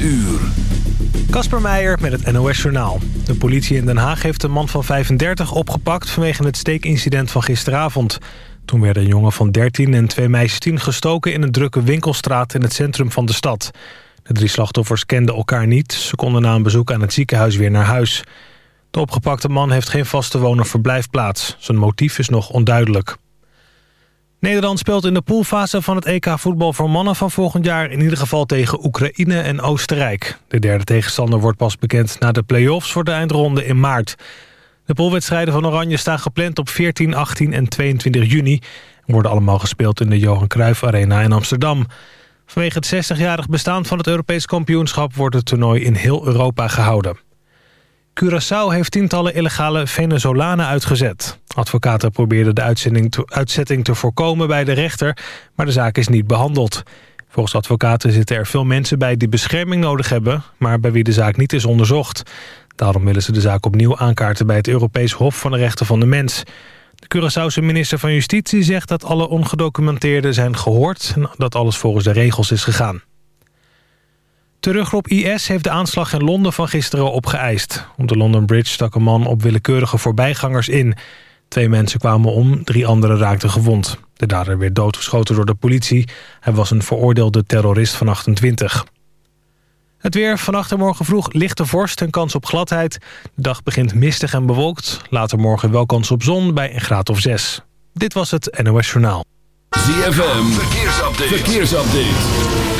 uur. Kasper Meijer met het NOS Journaal. De politie in Den Haag heeft een man van 35 opgepakt... vanwege het steekincident van gisteravond. Toen werden een jongen van 13 en twee meisjes 10 gestoken... in een drukke winkelstraat in het centrum van de stad. De drie slachtoffers kenden elkaar niet. Ze konden na een bezoek aan het ziekenhuis weer naar huis. De opgepakte man heeft geen vaste woon- of verblijfplaats. Zijn motief is nog onduidelijk. Nederland speelt in de poolfase van het EK voetbal voor mannen van volgend jaar... in ieder geval tegen Oekraïne en Oostenrijk. De derde tegenstander wordt pas bekend na de play-offs voor de eindronde in maart. De poolwedstrijden van Oranje staan gepland op 14, 18 en 22 juni... en worden allemaal gespeeld in de Johan Cruijff Arena in Amsterdam. Vanwege het 60-jarig bestaan van het Europees kampioenschap... wordt het toernooi in heel Europa gehouden. Curaçao heeft tientallen illegale Venezolanen uitgezet. Advocaten probeerden de uitzetting te voorkomen bij de rechter... maar de zaak is niet behandeld. Volgens advocaten zitten er veel mensen bij die bescherming nodig hebben... maar bij wie de zaak niet is onderzocht. Daarom willen ze de zaak opnieuw aankaarten bij het Europees Hof van de Rechten van de Mens. De Curaçaose minister van Justitie zegt dat alle ongedocumenteerden zijn gehoord... en dat alles volgens de regels is gegaan. Teruggroep IS heeft de aanslag in Londen van gisteren opgeëist. Op de London Bridge stak een man op willekeurige voorbijgangers in. Twee mensen kwamen om, drie anderen raakten gewond. De dader werd doodgeschoten door de politie. Hij was een veroordeelde terrorist van 28. Het weer vannacht en morgen vroeg lichte vorst en kans op gladheid. De dag begint mistig en bewolkt. Later morgen wel kans op zon bij een graad of 6. Dit was het NOS Journaal. ZFM, verkeersupdate. verkeersupdate.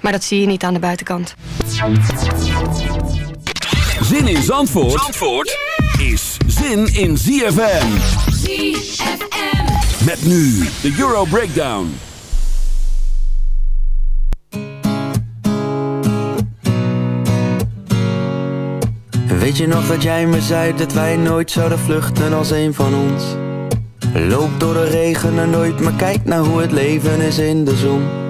Maar dat zie je niet aan de buitenkant. Zin in Zandvoort, Zandvoort is zin in ZFM. ZFM. Met nu de Euro Breakdown. Weet je nog dat jij me zei dat wij nooit zouden vluchten als een van ons? Loop door de regen en nooit, maar kijk naar hoe het leven is in de zon.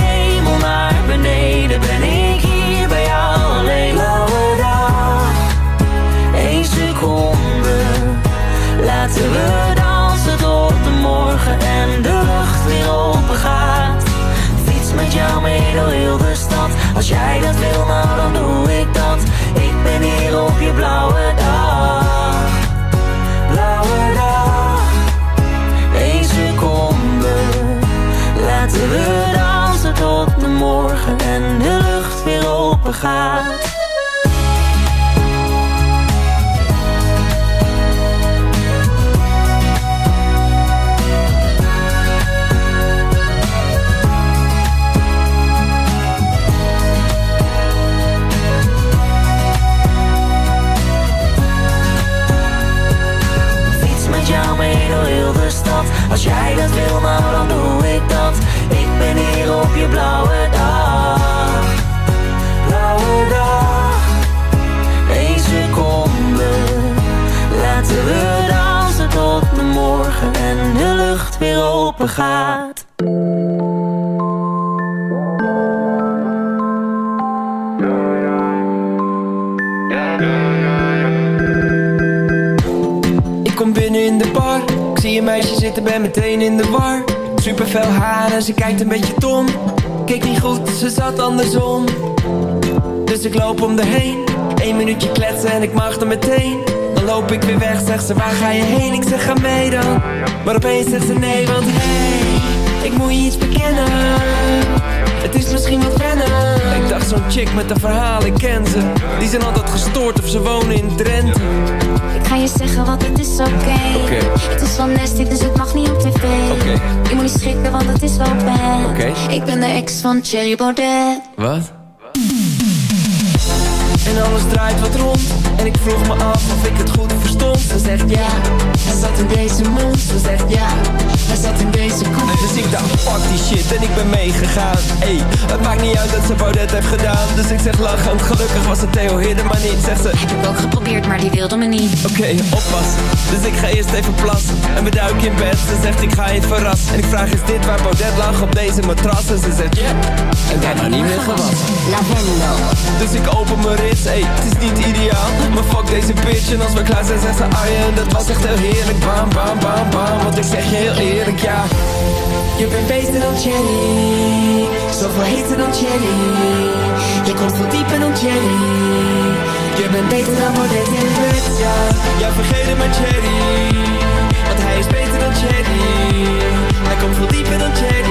we dansen tot de morgen en de lucht weer open gaat. Fiets met jou mee door heel de stad, als jij dat wil, nou dan doe ik dat. Ze waar ga je heen? Ik zeg ga mee dan Maar opeens zegt ze nee, want hey Ik moet je iets bekennen Het is misschien wat wennen Ik dacht zo'n chick met een verhaal, ik ken ze Die zijn altijd gestoord of ze wonen in Drenthe Ik ga je zeggen wat het is oké Oké. Het is wel nasty dus het mag niet op tv Oké. Je moet niet schrikken want het is wel bad Oké. Ik ben de ex van Cherry Baudet Wat? En alles draait wat rond En ik vroeg me af of ik het goed verstond. Ze zegt ja, hij zat in deze mond. Ze zegt ja, hij ben meegegaan Ey, het maakt niet uit dat ze Baudet heeft gedaan Dus ik zeg lachend, gelukkig was het Theo Hidden maar niet Zegt ze, Heb ik ook geprobeerd maar die wilde me niet Oké, oppassen. Dus ik ga eerst even plassen. En we duiken in bed. Ze zegt ik ga je verrassen. En ik vraag is dit waar Baudet lag op deze matras? En ze zegt ja. En wij nog niet meer gewassen. Lavendel Dus ik open mijn rits. Ey, het is niet ideaal. Maar fuck deze bitch. En als we klaar zijn zegt ze Arjen. Dat was echt heel heerlijk. Bam, bam, bam, bam. Want ik zeg je heel eerlijk ja. Je bent beter dan Jenny. Zoveel heter dan Jenny. Je komt veel dieper dan Jenny. Je bent beter dan Baudet in bed, ja. Ja, vergeet het maar Jerry. Want hij is beter dan Jerry. Hij komt veel dieper dan Jerry.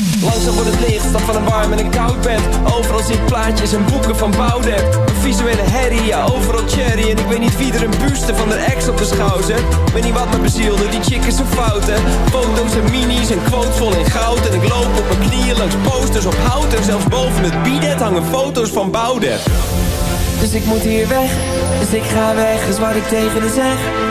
Langzaam wordt het licht, van een warm en een koud bed. Overal ik plaatjes en boeken van Boudewijn Een visuele herrie, ja overal cherry. En ik weet niet wie er een buste van de ex op de schouw zet. Weet niet wat me bezielde, die chick is zo fout Foto's en minis en quotes vol in goud. En ik loop op mijn knieën langs posters op hout. En zelfs boven het bidet hangen foto's van Boudewijn Dus ik moet hier weg, dus ik ga weg, is wat ik tegen haar zeg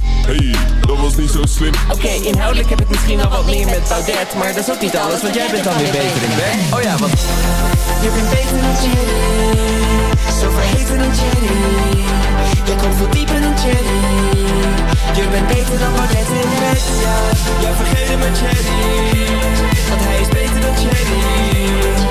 hey, dat was niet zo slim. Oké, inhoudelijk heb ik misschien wel wat meer met Baudet Maar dat is ook niet alles, want jij bent dan weer beter in bed. Oh ja, want Je bent beter dan Jenny Zo verheven dan Jenny Je komt veel dieper dan Jenny Je bent beter dan Baudet in bed, ja Ja, vergeet maar Jenny Want hij is beter dan Jenny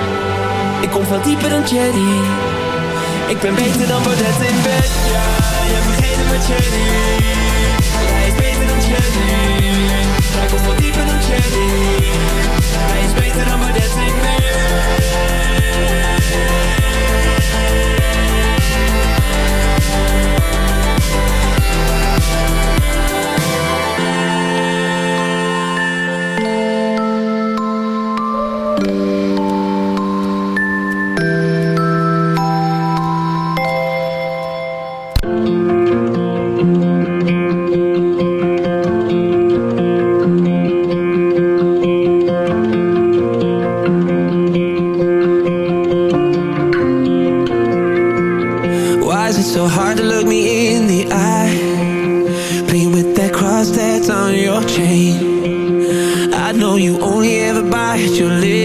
Ik kom veel dieper dan Cherry ik ben beter dan Baudet in bed, ja Je hebt vergeten met Cherry Hij is beter dan Cherry Hij komt wat dieper dan Cherry Hij is beter dan Baudet know you only ever bite your lip.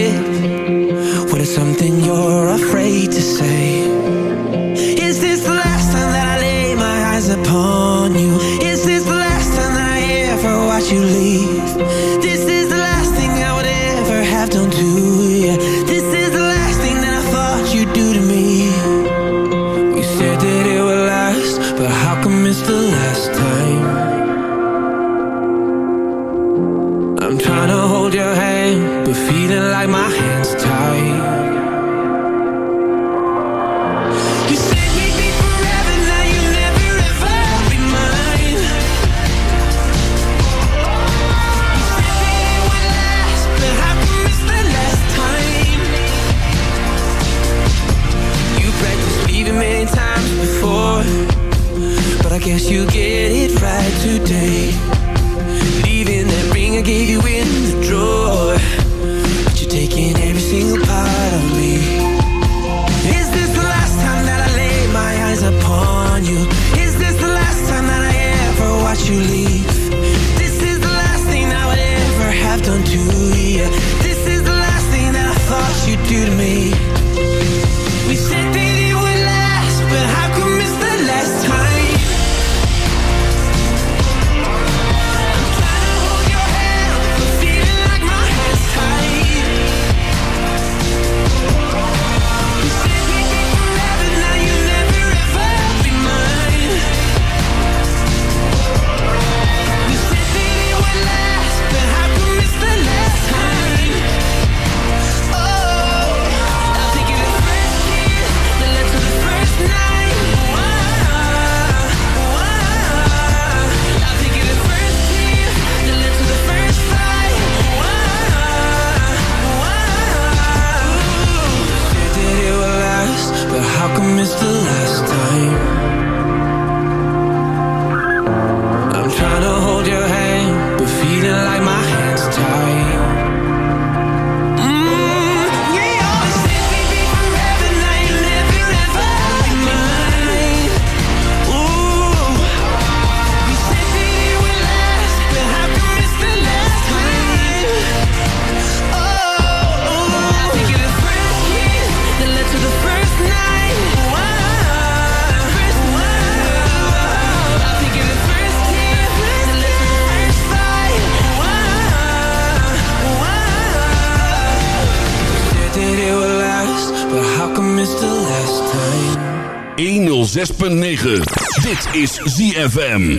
106.9. Dit is ZFM.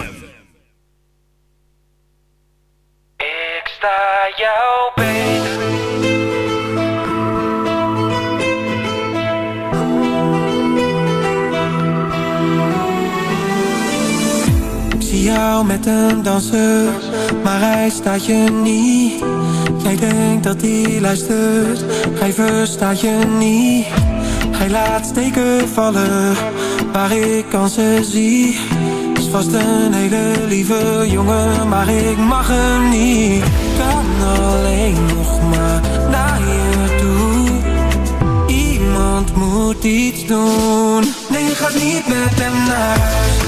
Ik sta jou beter. Ik zie jou met een danser, maar hij staat je niet. Jij denkt dat hij luistert, hij verstaat je niet. Hij laat steken vallen, waar ik kansen zie. Is vast een hele lieve jongen, maar ik mag hem niet. Kan alleen nog maar naar je toe. Iemand moet iets doen. Nee, je gaat niet met hem ze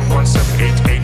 11788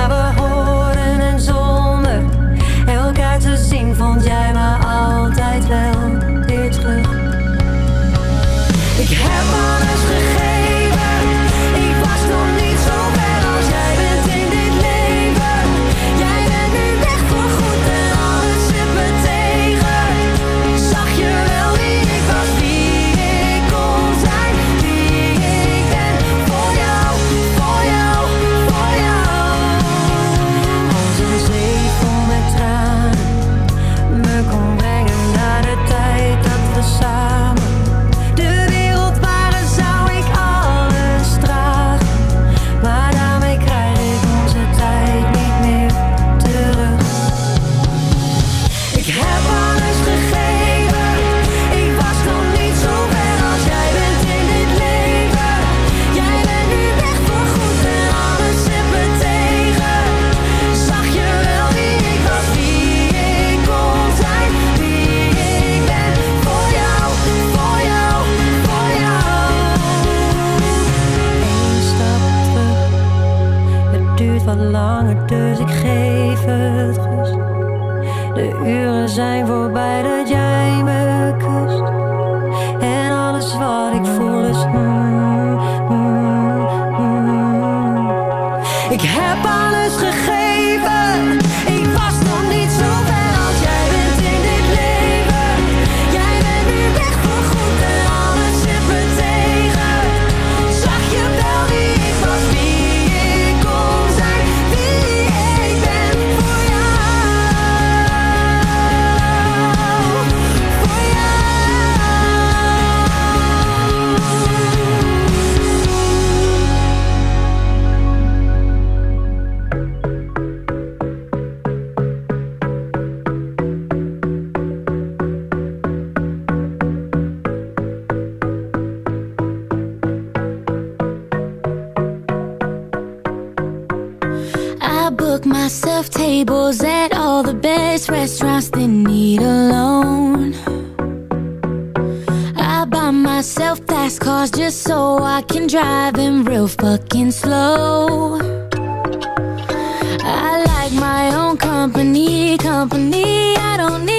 buy myself fast cars just so I can drive them real fucking slow. I like my own company, company I don't need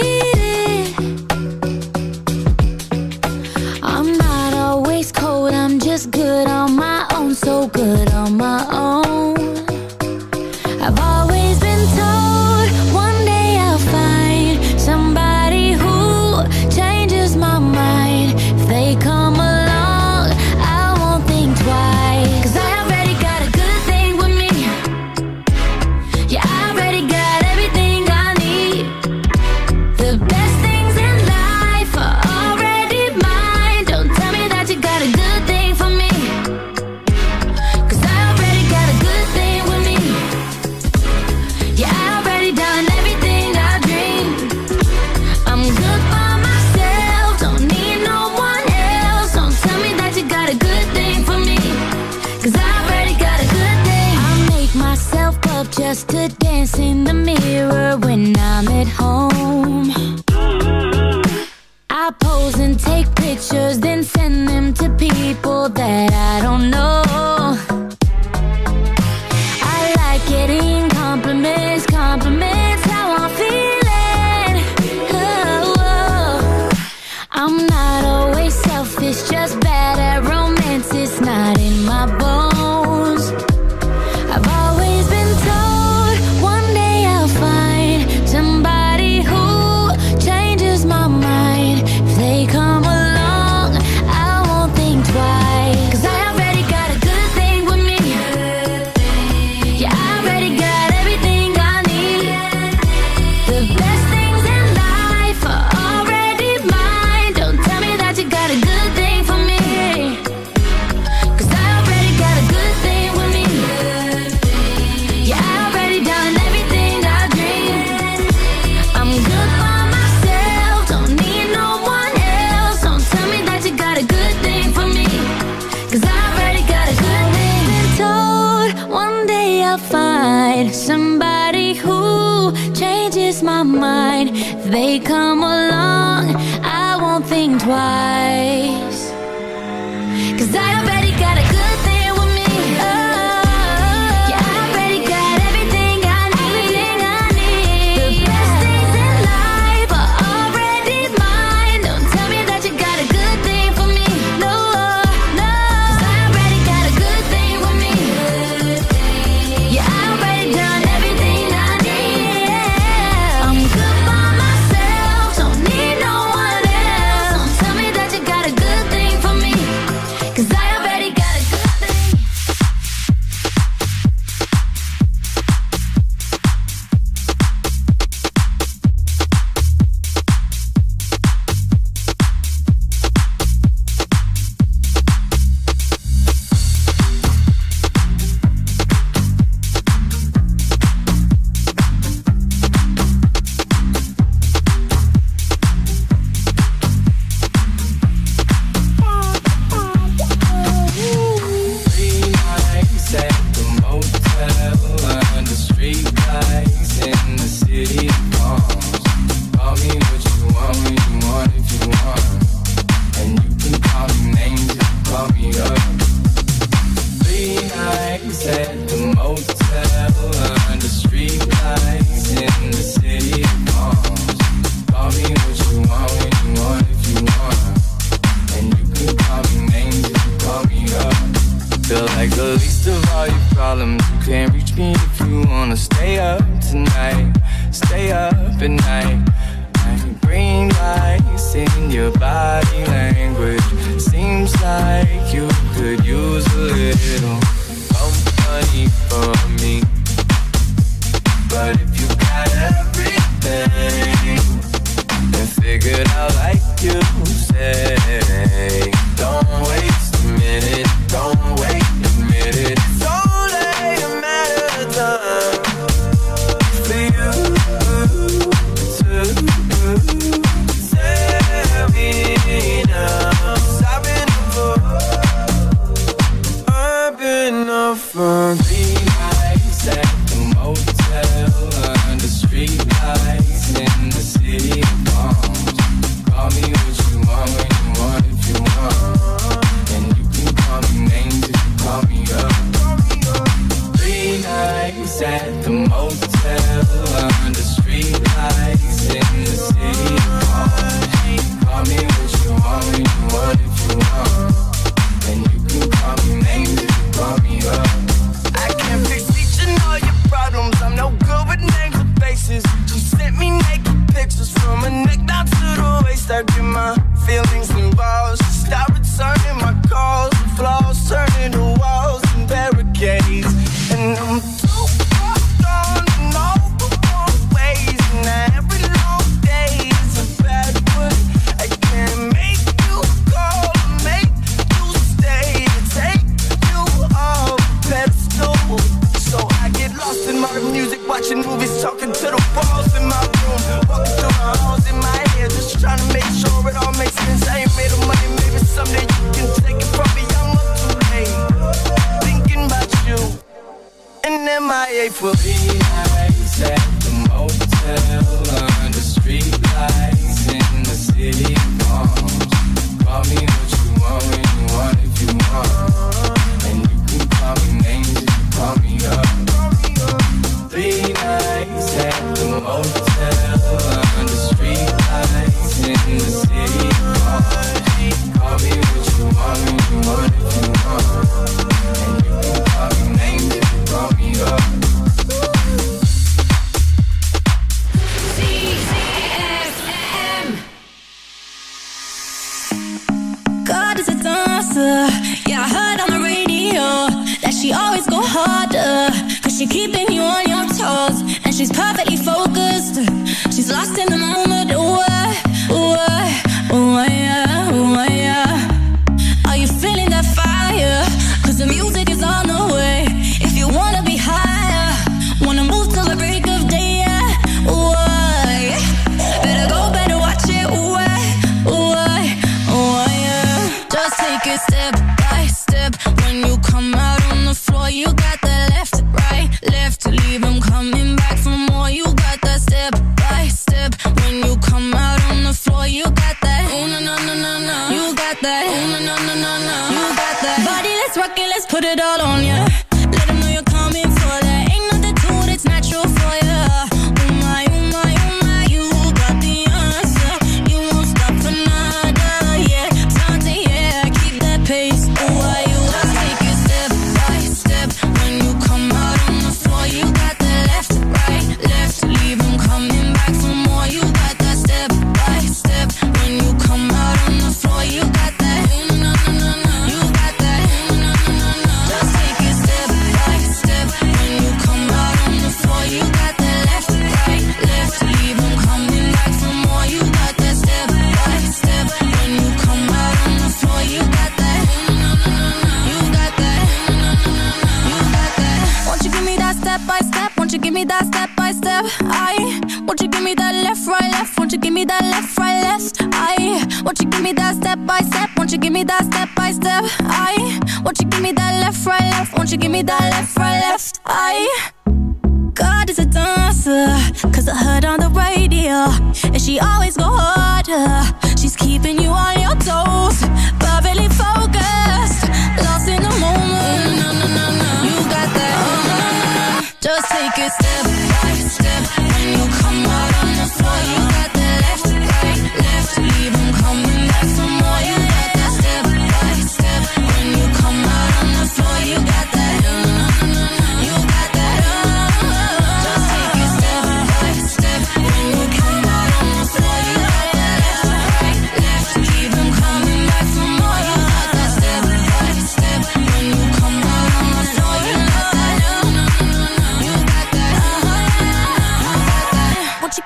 rockin', let's put it all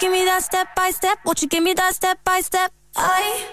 you give me that step by step? Won't you give me that step by step? I.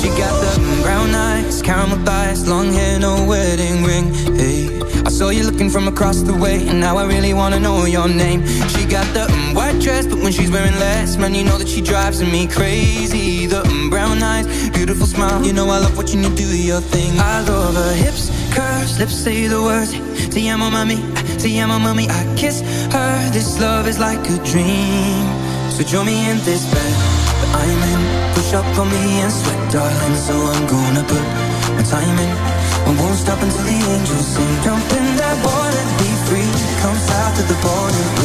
She got the brown eyes, caramel thighs, long hair, no wedding ring. Hey. I saw you looking from across the way And now I really wanna know your name. She got the um, white dress But when she's wearing less Man, you know that she drives me crazy. The um, brown eyes, beautiful smile. You know I love watching you do your thing. I love her hips, curves, lips say the words. See, I'm a amo see, I kiss her, this love is like a dream. So join me in this bed. That I'm in Push up on me and sweat darling. So I'm gonna put my time in. I won't stop until the angels sing born and be free. Come out to the border.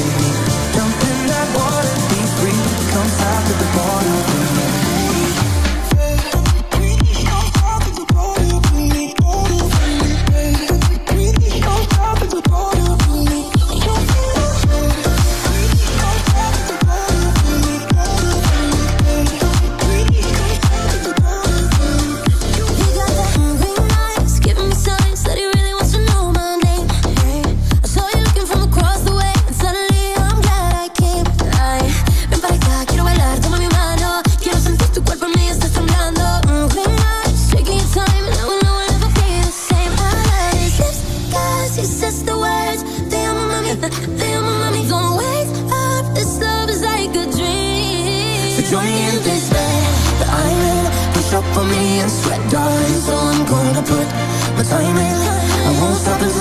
and sweat, darling So I'm gonna put my time in. I won't stop until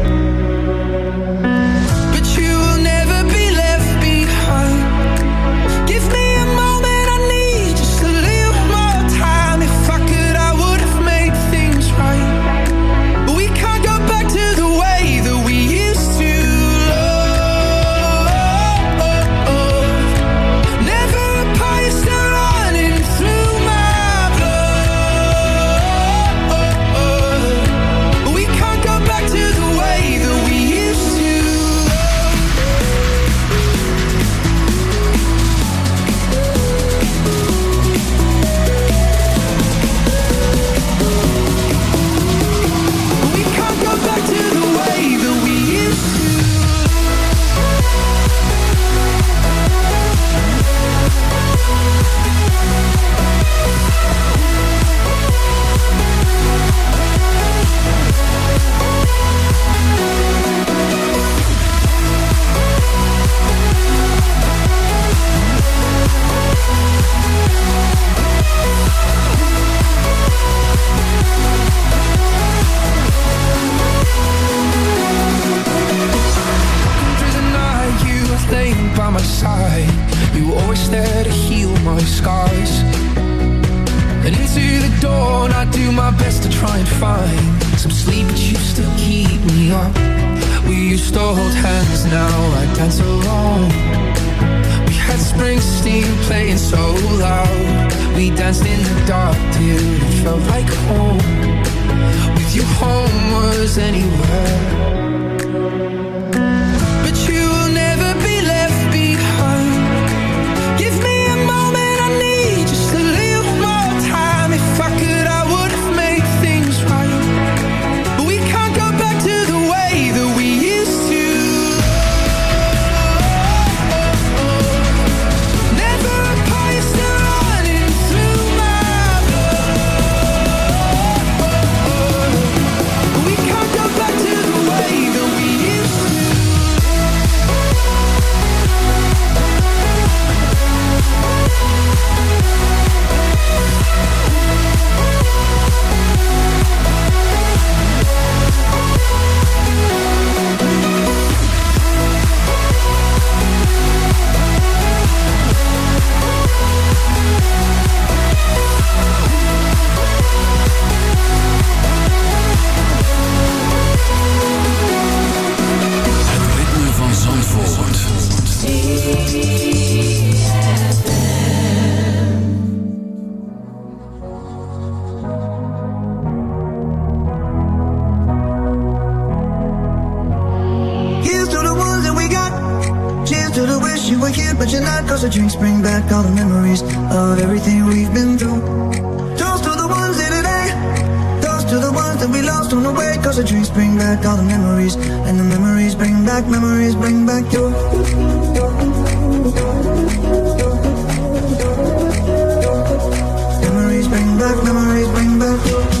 Zandvoort. To the ones that we got. Cheers to the wish you were here, but you're not. Cause the drinks bring back all the memories of everything we've been through. Cause the drinks bring back all the memories And the memories bring back, memories bring back you Memories bring back, memories bring back you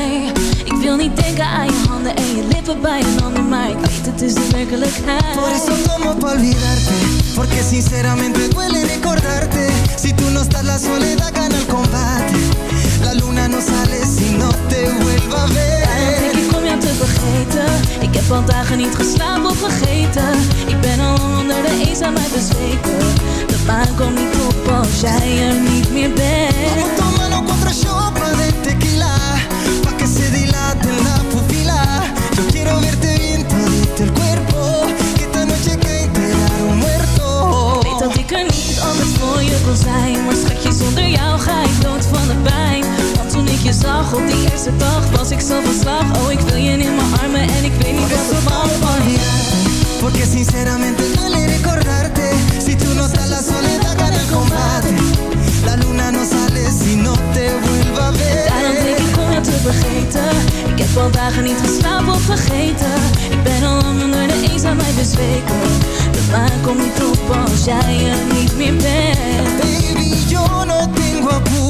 Mij Ik wil niet denken aan je handen en je lippen bij een ander Maar ik weet het is de werkelijkheid. Por eso tomo pa olvidarte Porque sinceramente duele recordarte. Si tú no estás la soledad gana el combate. La luna no sale si no te vuelva a ver vergeten. Ik heb al dagen niet geslapen of vergeten. Ik ben al onder de eenzaamheid bezweken. De maan komt niet op als jij er niet meer bent. Tómalo contra sopa de tequila. Pa' que se dilate la pupila Yo quiero verte bien todito el cuerpo. Que esta noche que enterar un muerto. Weet dat ik er niet anders voor je kon zijn. Maar schatje, zonder jou ga ik dood van de pijn ik je zag op die eerste dag Was ik zo van slag. Oh, ik wil je in mijn armen En ik weet niet wat er van van je Porque sinceramente duele recordarte Si tú no estás la soledad gana el combate. La luna no sale si no te vuelva a ver. Daarom denk ik om jou te vergeten. Ik heb al dagen niet geslapen of vergeten. Ik ben al lang onder de eenzaamheid bezweken. De maan komt niet op als jij er niet meer bent. Baby, yo no tengo apuro